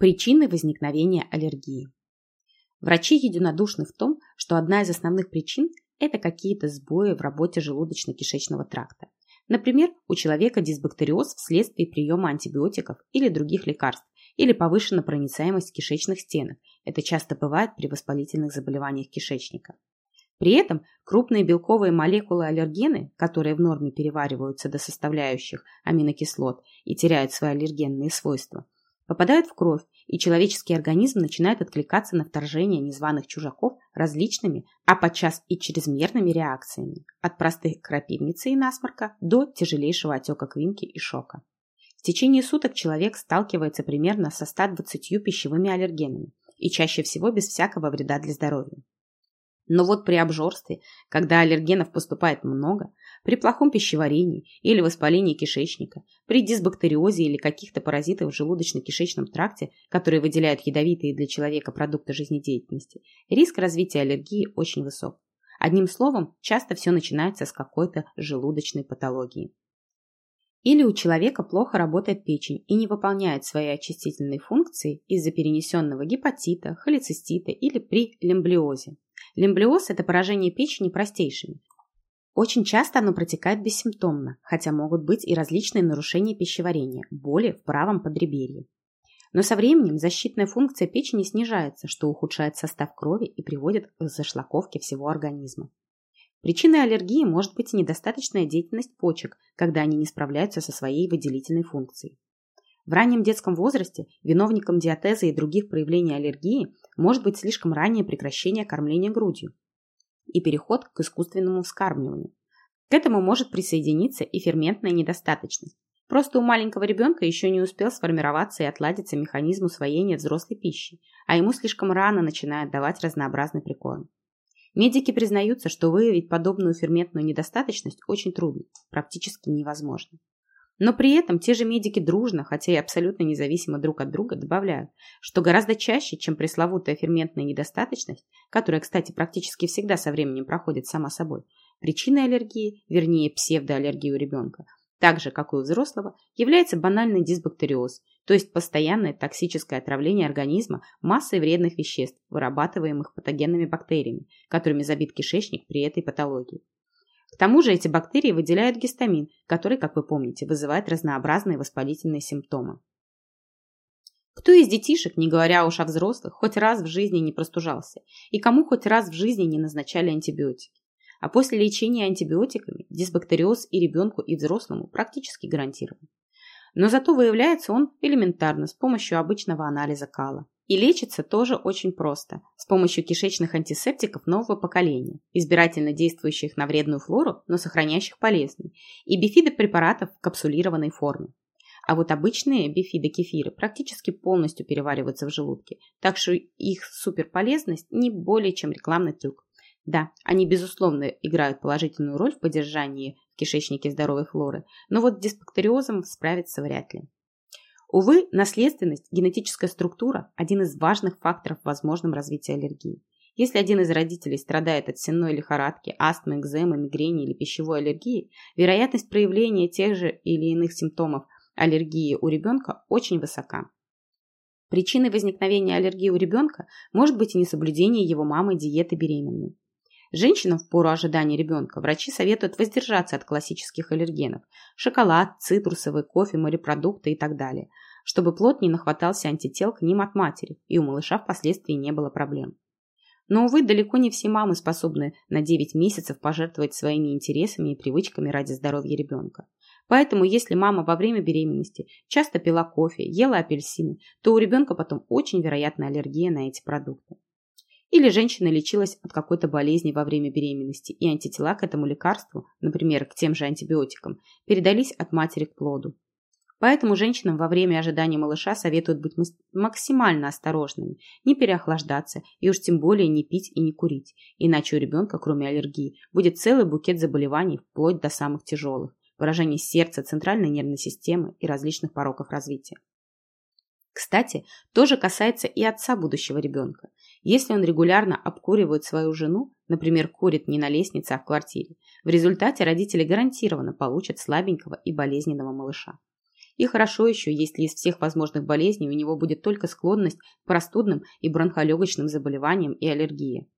Причины возникновения аллергии. Врачи единодушны в том, что одна из основных причин – это какие-то сбои в работе желудочно-кишечного тракта. Например, у человека дисбактериоз вследствие приема антибиотиков или других лекарств, или повышена проницаемость кишечных стенок. Это часто бывает при воспалительных заболеваниях кишечника. При этом крупные белковые молекулы аллергены, которые в норме перевариваются до составляющих аминокислот и теряют свои аллергенные свойства – попадают в кровь, и человеческий организм начинает откликаться на вторжение незваных чужаков различными, а подчас и чрезмерными реакциями, от простых крапивницы и насморка до тяжелейшего отека квинки и шока. В течение суток человек сталкивается примерно со 120 пищевыми аллергенами и чаще всего без всякого вреда для здоровья. Но вот при обжорстве, когда аллергенов поступает много, при плохом пищеварении или воспалении кишечника, при дисбактериозе или каких-то паразитах в желудочно-кишечном тракте, которые выделяют ядовитые для человека продукты жизнедеятельности, риск развития аллергии очень высок. Одним словом, часто все начинается с какой-то желудочной патологии. Или у человека плохо работает печень и не выполняет свои очистительные функции из-за перенесенного гепатита, холецистита или при лимблиозе. Лимблиоз – это поражение печени простейшими. Очень часто оно протекает бессимптомно, хотя могут быть и различные нарушения пищеварения, боли в правом подреберье. Но со временем защитная функция печени снижается, что ухудшает состав крови и приводит к зашлаковке всего организма. Причиной аллергии может быть недостаточная деятельность почек, когда они не справляются со своей выделительной функцией. В раннем детском возрасте виновником диатеза и других проявлений аллергии может быть слишком раннее прекращение кормления грудью и переход к искусственному вскармливанию. К этому может присоединиться и ферментная недостаточность. Просто у маленького ребенка еще не успел сформироваться и отладиться механизм усвоения взрослой пищи, а ему слишком рано начинают давать разнообразный прикорм. Медики признаются, что выявить подобную ферментную недостаточность очень трудно, практически невозможно. Но при этом те же медики дружно, хотя и абсолютно независимо друг от друга, добавляют, что гораздо чаще, чем пресловутая ферментная недостаточность, которая, кстати, практически всегда со временем проходит сама собой, причиной аллергии, вернее псевдоаллергии у ребенка, так же, как и у взрослого, является банальный дисбактериоз, то есть постоянное токсическое отравление организма массой вредных веществ, вырабатываемых патогенными бактериями, которыми забит кишечник при этой патологии. К тому же эти бактерии выделяют гистамин, который, как вы помните, вызывает разнообразные воспалительные симптомы. Кто из детишек, не говоря уж о взрослых, хоть раз в жизни не простужался? И кому хоть раз в жизни не назначали антибиотики? А после лечения антибиотиками дисбактериоз и ребенку, и взрослому практически гарантирован. Но зато выявляется он элементарно с помощью обычного анализа кала. И лечится тоже очень просто, с помощью кишечных антисептиков нового поколения, избирательно действующих на вредную флору, но сохраняющих полезную, и бифидопрепаратов в капсулированной форме. А вот обычные бифидокефиры практически полностью перевариваются в желудке, так что их суперполезность не более чем рекламный трюк. Да, они, безусловно, играют положительную роль в поддержании в кишечнике здоровой флоры, но вот с дисбактериозом справиться вряд ли. Увы, наследственность, генетическая структура – один из важных факторов в возможном развитии аллергии. Если один из родителей страдает от сенной лихорадки, астмы, экземы, мигрени или пищевой аллергии, вероятность проявления тех же или иных симптомов аллергии у ребенка очень высока. Причиной возникновения аллергии у ребенка может быть и несоблюдение его мамой диеты беременной. Женщинам в пору ожидания ребенка врачи советуют воздержаться от классических аллергенов – шоколад, цитрусовый, кофе, морепродукты и так далее, чтобы плод не нахватался антител к ним от матери, и у малыша впоследствии не было проблем. Но, увы, далеко не все мамы способны на 9 месяцев пожертвовать своими интересами и привычками ради здоровья ребенка. Поэтому, если мама во время беременности часто пила кофе, ела апельсины, то у ребенка потом очень вероятна аллергия на эти продукты. Или женщина лечилась от какой-то болезни во время беременности, и антитела к этому лекарству, например, к тем же антибиотикам, передались от матери к плоду. Поэтому женщинам во время ожидания малыша советуют быть максимально осторожными, не переохлаждаться и уж тем более не пить и не курить, иначе у ребенка, кроме аллергии, будет целый букет заболеваний вплоть до самых тяжелых, выражений сердца, центральной нервной системы и различных пороков развития. Кстати, тоже касается и отца будущего ребенка. Если он регулярно обкуривает свою жену, например, курит не на лестнице, а в квартире, в результате родители гарантированно получат слабенького и болезненного малыша. И хорошо еще, если из всех возможных болезней у него будет только склонность к простудным и бронхолегочным заболеваниям и аллергии.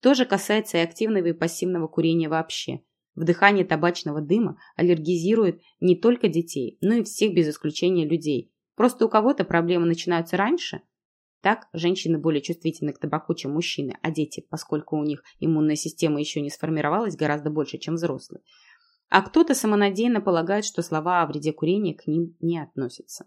То же касается и активного и пассивного курения вообще. Вдыхание табачного дыма аллергизирует не только детей, но и всех без исключения людей. Просто у кого-то проблемы начинаются раньше. Так, женщины более чувствительны к табаку, чем мужчины, а дети, поскольку у них иммунная система еще не сформировалась гораздо больше, чем взрослые. А кто-то самонадеянно полагает, что слова о вреде курения к ним не относятся.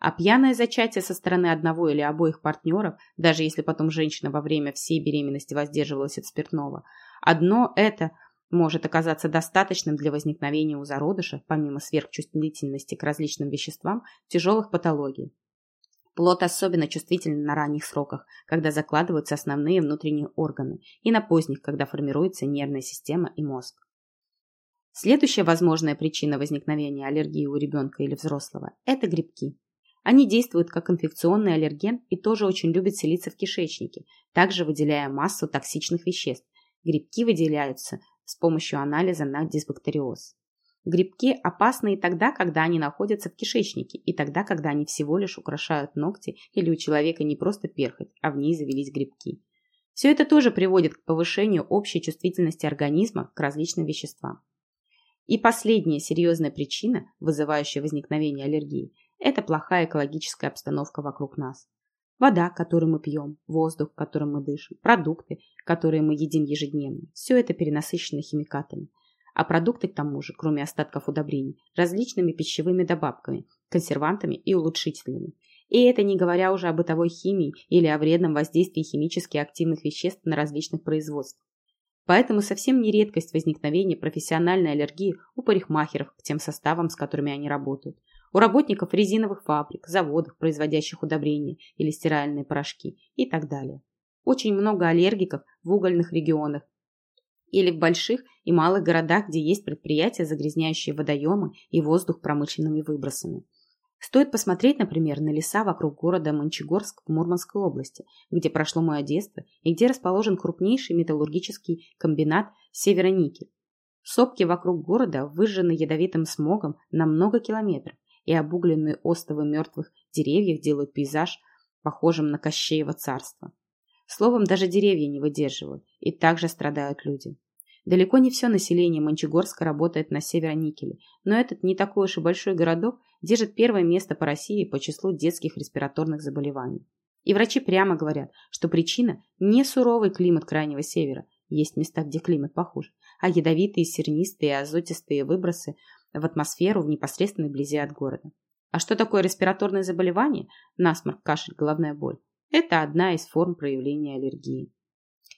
А пьяное зачатие со стороны одного или обоих партнеров, даже если потом женщина во время всей беременности воздерживалась от спиртного, одно это может оказаться достаточным для возникновения у зародыша, помимо сверхчувствительности к различным веществам, тяжелых патологий. Плод особенно чувствителен на ранних сроках, когда закладываются основные внутренние органы, и на поздних, когда формируется нервная система и мозг. Следующая возможная причина возникновения аллергии у ребенка или взрослого – это грибки. Они действуют как инфекционный аллерген и тоже очень любят селиться в кишечнике, также выделяя массу токсичных веществ. Грибки выделяются с помощью анализа на дисбактериоз. Грибки опасны и тогда, когда они находятся в кишечнике, и тогда, когда они всего лишь украшают ногти или у человека не просто перхоть, а в ней завелись грибки. Все это тоже приводит к повышению общей чувствительности организма к различным веществам. И последняя серьезная причина, вызывающая возникновение аллергии, это плохая экологическая обстановка вокруг нас. Вода, которую мы пьем, воздух, которым мы дышим, продукты, которые мы едим ежедневно. Все это перенасыщено химикатами. А продукты, к тому же, кроме остатков удобрений, различными пищевыми добавками, консервантами и улучшителями. И это не говоря уже о бытовой химии или о вредном воздействии химически активных веществ на различных производствах. Поэтому совсем не редкость возникновения профессиональной аллергии у парикмахеров к тем составам, с которыми они работают у работников резиновых фабрик, заводов, производящих удобрения или стиральные порошки и так далее. Очень много аллергиков в угольных регионах или в больших и малых городах, где есть предприятия, загрязняющие водоемы и воздух промышленными выбросами. Стоит посмотреть, например, на леса вокруг города Мончегорск в Мурманской области, где прошло мое детство и где расположен крупнейший металлургический комбинат Североникель. Сопки вокруг города выжжены ядовитым смогом на много километров, и обугленные остовы мертвых деревьев делают пейзаж похожим на Кощеево царство. Словом, даже деревья не выдерживают, и также страдают люди. Далеко не все население Мончегорска работает на северо-никеле, но этот не такой уж и большой городок держит первое место по России по числу детских респираторных заболеваний. И врачи прямо говорят, что причина не суровый климат Крайнего Севера, есть места, где климат похуже, а ядовитые, сернистые и азотистые выбросы в атмосферу в непосредственной близи от города. А что такое респираторное заболевание? Насморк, кашель, головная боль. Это одна из форм проявления аллергии.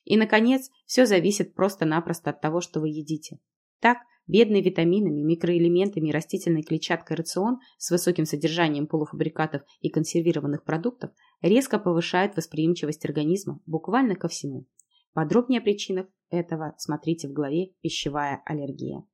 И, наконец, все зависит просто-напросто от того, что вы едите. Так, бедный витаминами, микроэлементами и растительной клетчаткой рацион с высоким содержанием полуфабрикатов и консервированных продуктов резко повышает восприимчивость организма буквально ко всему. Подробнее о причинах этого смотрите в главе «Пищевая аллергия».